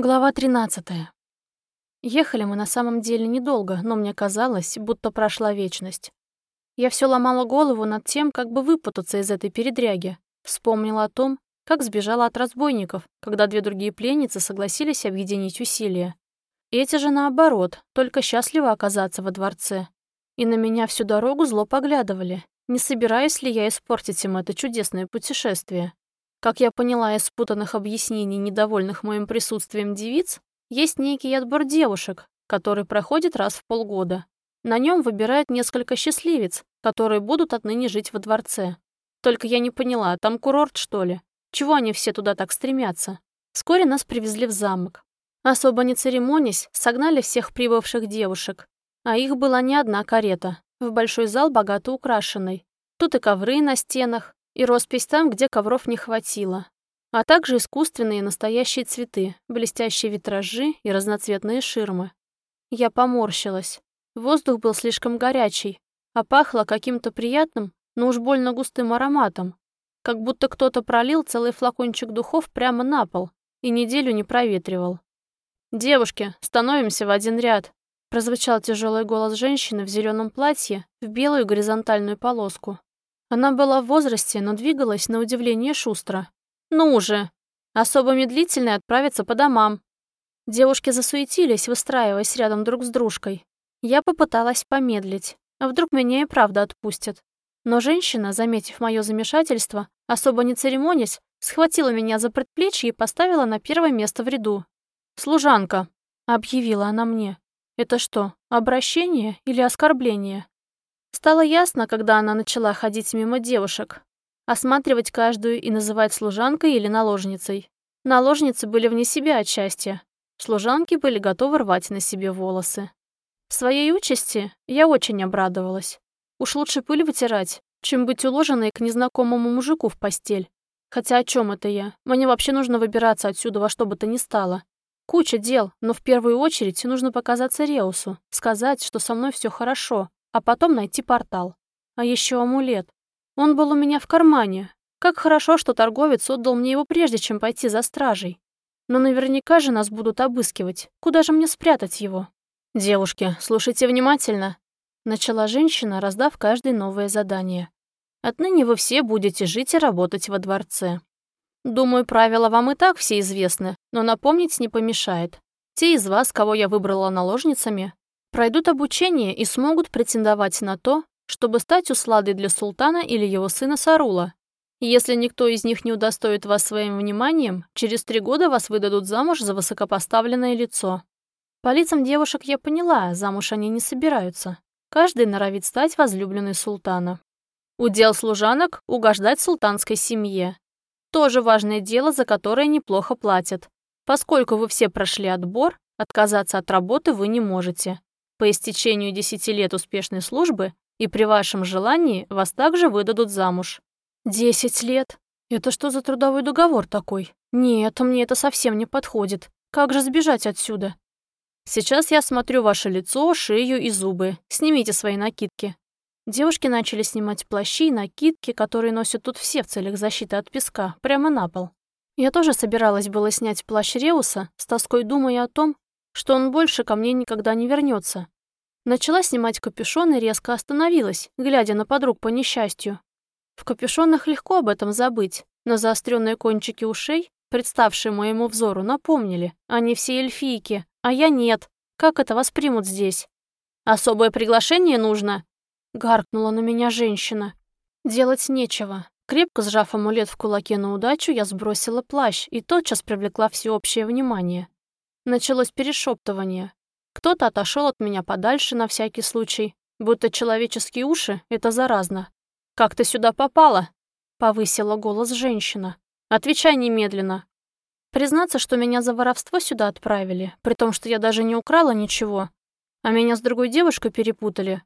Глава 13. Ехали мы на самом деле недолго, но мне казалось, будто прошла вечность. Я все ломала голову над тем, как бы выпутаться из этой передряги. Вспомнила о том, как сбежала от разбойников, когда две другие пленницы согласились объединить усилия. Эти же наоборот, только счастливо оказаться во дворце. И на меня всю дорогу зло поглядывали, не собираюсь ли я испортить им это чудесное путешествие. Как я поняла из спутанных объяснений недовольных моим присутствием девиц, есть некий отбор девушек, который проходит раз в полгода. На нем выбирают несколько счастливец, которые будут отныне жить во дворце. Только я не поняла, там курорт, что ли? Чего они все туда так стремятся? Вскоре нас привезли в замок. Особо не церемонясь, согнали всех прибывших девушек. А их была не одна карета, в большой зал богато украшенный. Тут и ковры на стенах, и роспись там, где ковров не хватило, а также искусственные настоящие цветы, блестящие витражи и разноцветные ширмы. Я поморщилась. Воздух был слишком горячий, а пахло каким-то приятным, но уж больно густым ароматом, как будто кто-то пролил целый флакончик духов прямо на пол и неделю не проветривал. «Девушки, становимся в один ряд», прозвучал тяжелый голос женщины в зеленом платье в белую горизонтальную полоску. Она была в возрасте, но двигалась на удивление шустро. «Ну уже! Особо медлительные отправятся по домам!» Девушки засуетились, выстраиваясь рядом друг с дружкой. Я попыталась помедлить, а вдруг меня и правда отпустят. Но женщина, заметив мое замешательство, особо не церемонясь, схватила меня за предплечье и поставила на первое место в ряду. «Служанка», — объявила она мне. «Это что, обращение или оскорбление?» Стало ясно, когда она начала ходить мимо девушек, осматривать каждую и называть служанкой или наложницей. Наложницы были вне себя от счастья. Служанки были готовы рвать на себе волосы. В своей участи я очень обрадовалась. Уж лучше пыль вытирать, чем быть уложенной к незнакомому мужику в постель. Хотя о чем это я? Мне вообще нужно выбираться отсюда во что бы то ни стало. Куча дел, но в первую очередь нужно показаться Реусу, сказать, что со мной все хорошо, а потом найти портал. А еще амулет. Он был у меня в кармане. Как хорошо, что торговец отдал мне его прежде, чем пойти за стражей. Но наверняка же нас будут обыскивать. Куда же мне спрятать его? «Девушки, слушайте внимательно», — начала женщина, раздав каждое новое задание. «Отныне вы все будете жить и работать во дворце. Думаю, правила вам и так все известны, но напомнить не помешает. Те из вас, кого я выбрала наложницами, пройдут обучение и смогут претендовать на то, чтобы стать усладой для султана или его сына Сарула. Если никто из них не удостоит вас своим вниманием, через три года вас выдадут замуж за высокопоставленное лицо. По лицам девушек я поняла, замуж они не собираются. Каждый норовит стать возлюбленной султана. Удел служанок – угождать султанской семье. Тоже важное дело, за которое неплохо платят. Поскольку вы все прошли отбор, отказаться от работы вы не можете. По истечению 10 лет успешной службы и при вашем желании вас также выдадут замуж. 10 лет? Это что за трудовой договор такой? Нет, мне это совсем не подходит. Как же сбежать отсюда? Сейчас я смотрю ваше лицо, шею и зубы. Снимите свои накидки. Девушки начали снимать плащи и накидки, которые носят тут все в целях защиты от песка, прямо на пол. Я тоже собиралась было снять плащ Реуса, с тоской думая о том, что он больше ко мне никогда не вернется. Начала снимать капюшон и резко остановилась, глядя на подруг по несчастью. В капюшонах легко об этом забыть, но заостренные кончики ушей, представшие моему взору, напомнили. Они все эльфийки, а я нет. Как это воспримут здесь? «Особое приглашение нужно?» Гаркнула на меня женщина. Делать нечего. Крепко сжав амулет в кулаке на удачу, я сбросила плащ и тотчас привлекла всеобщее внимание. Началось перешептывание. Кто-то отошел от меня подальше на всякий случай, будто человеческие уши — это заразно. «Как ты сюда попала?» — повысила голос женщина. «Отвечай немедленно». Признаться, что меня за воровство сюда отправили, при том, что я даже не украла ничего, а меня с другой девушкой перепутали,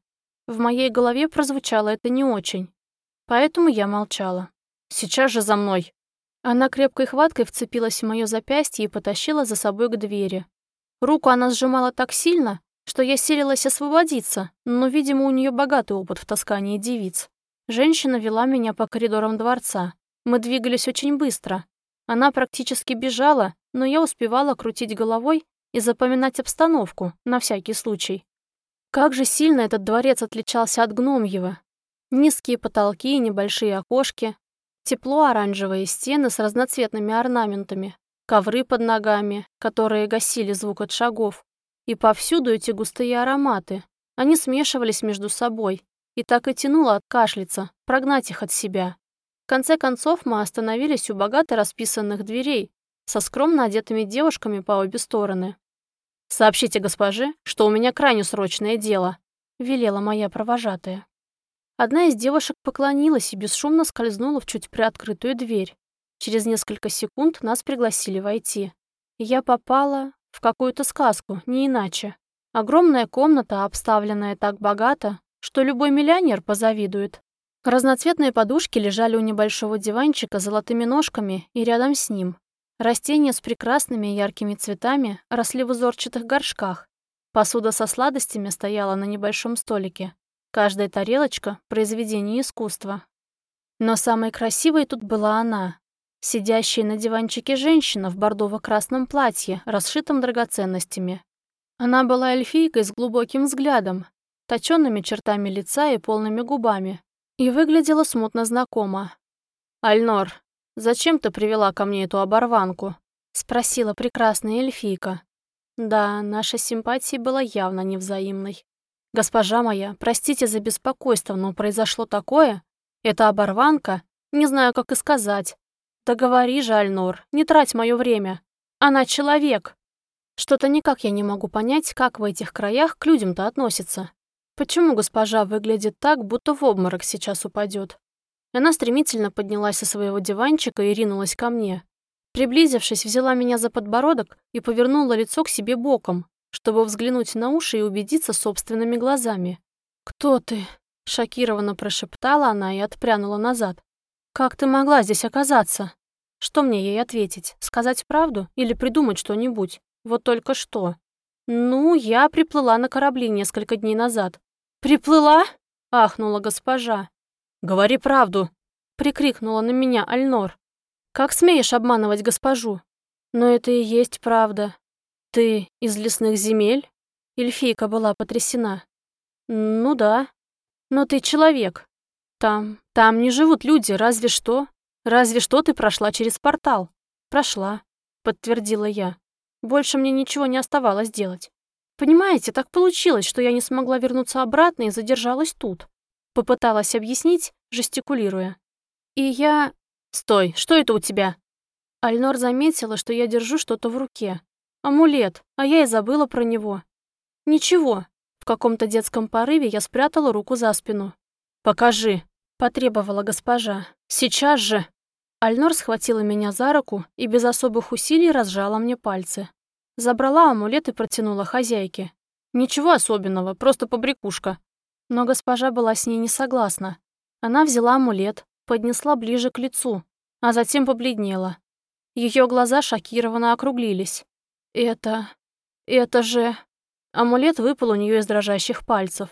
в моей голове прозвучало это не очень. Поэтому я молчала. «Сейчас же за мной!» Она крепкой хваткой вцепилась в мое запястье и потащила за собой к двери. Руку она сжимала так сильно, что я силилась освободиться, но, видимо, у нее богатый опыт в таскании девиц. Женщина вела меня по коридорам дворца. Мы двигались очень быстро. Она практически бежала, но я успевала крутить головой и запоминать обстановку, на всякий случай. Как же сильно этот дворец отличался от гномьего. Низкие потолки и небольшие окошки, тепло оранжевые стены с разноцветными орнаментами, ковры под ногами, которые гасили звук от шагов, и повсюду эти густые ароматы. Они смешивались между собой, и так и тянуло откашляться, прогнать их от себя. В конце концов мы остановились у богато расписанных дверей со скромно одетыми девушками по обе стороны. «Сообщите госпоже, что у меня крайне срочное дело», — велела моя провожатая. Одна из девушек поклонилась и бесшумно скользнула в чуть приоткрытую дверь. Через несколько секунд нас пригласили войти. Я попала в какую-то сказку, не иначе. Огромная комната, обставленная так богато, что любой миллионер позавидует. Разноцветные подушки лежали у небольшого диванчика с золотыми ножками и рядом с ним. Растения с прекрасными яркими цветами росли в узорчатых горшках. Посуда со сладостями стояла на небольшом столике. Каждая тарелочка — произведение искусства. Но самой красивой тут была она, сидящая на диванчике женщина в бордово-красном платье, расшитом драгоценностями. Она была эльфийкой с глубоким взглядом, точенными чертами лица и полными губами, и выглядела смутно знакомо. «Альнор, зачем ты привела ко мне эту оборванку?» — спросила прекрасная эльфийка. Да, наша симпатия была явно невзаимной. «Госпожа моя, простите за беспокойство, но произошло такое. Эта оборванка, не знаю, как и сказать. Да говори же, Альнор, не трать мое время. Она человек. Что-то никак я не могу понять, как в этих краях к людям-то относятся. Почему госпожа выглядит так, будто в обморок сейчас упадет? Она стремительно поднялась со своего диванчика и ринулась ко мне. Приблизившись, взяла меня за подбородок и повернула лицо к себе боком, чтобы взглянуть на уши и убедиться собственными глазами. «Кто ты?» — шокированно прошептала она и отпрянула назад. «Как ты могла здесь оказаться?» Что мне ей ответить? Сказать правду или придумать что-нибудь? Вот только что. «Ну, я приплыла на корабли несколько дней назад». «Приплыла?» — ахнула госпожа. «Говори правду!» — прикрикнула на меня Альнор. «Как смеешь обманывать госпожу?» «Но это и есть правда. Ты из лесных земель?» Эльфийка была потрясена. «Ну да. Но ты человек. Там, там не живут люди, разве что. Разве что ты прошла через портал». «Прошла», — подтвердила я. Больше мне ничего не оставалось делать. Понимаете, так получилось, что я не смогла вернуться обратно и задержалась тут. Попыталась объяснить, жестикулируя. И я... Стой, что это у тебя? Альнор заметила, что я держу что-то в руке. Амулет, а я и забыла про него. Ничего. В каком-то детском порыве я спрятала руку за спину. «Покажи», — потребовала госпожа. «Сейчас же!» Альнор схватила меня за руку и без особых усилий разжала мне пальцы. Забрала амулет и протянула хозяйке. Ничего особенного, просто побрякушка. Но госпожа была с ней не согласна. Она взяла амулет, поднесла ближе к лицу, а затем побледнела. Ее глаза шокированно округлились. «Это... это же...» Амулет выпал у нее из дрожащих пальцев.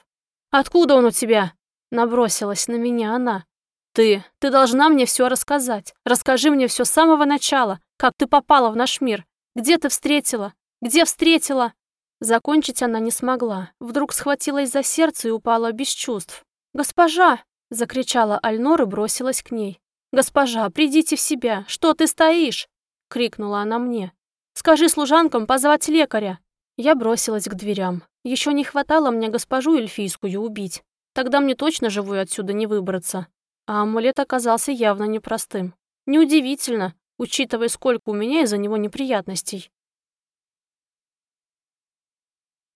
«Откуда он у тебя?» Набросилась на меня она. Ты, ты должна мне все рассказать. Расскажи мне все с самого начала, как ты попала в наш мир. Где ты встретила? Где встретила?» Закончить она не смогла. Вдруг схватилась за сердце и упала без чувств. «Госпожа!» — закричала Альнор и бросилась к ней. «Госпожа, придите в себя! Что ты стоишь?» — крикнула она мне. «Скажи служанкам позвать лекаря!» Я бросилась к дверям. Еще не хватало мне госпожу эльфийскую убить. Тогда мне точно живой отсюда не выбраться. А амулет оказался явно непростым. Неудивительно, учитывая, сколько у меня из-за него неприятностей.